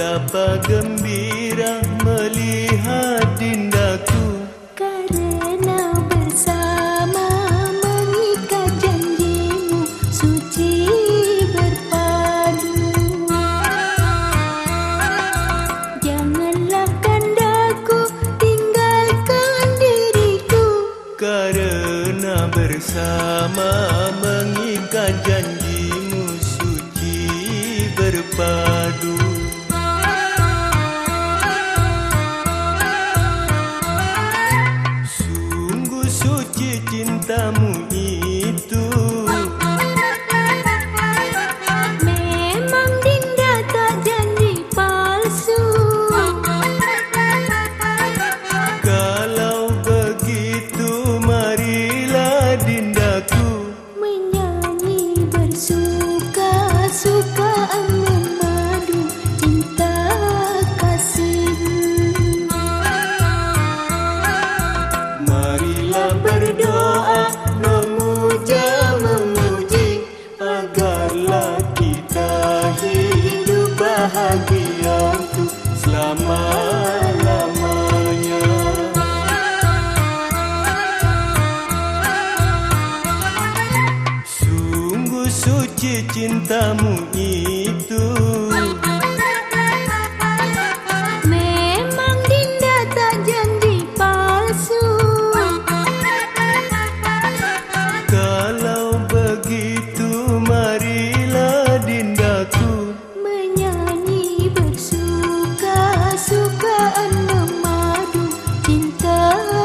betapa gembira melihat dindaku. Karena bersama mengikat janjimu suci berpadu. Janganlah kandaku tinggalkan diriku. Karena bersama mengikat janjimu suci berpadu berdoa memuja memuji Agarlah kita hidup bahagia untuk selama-lamanya. Sungguh suci cintamu itu cớ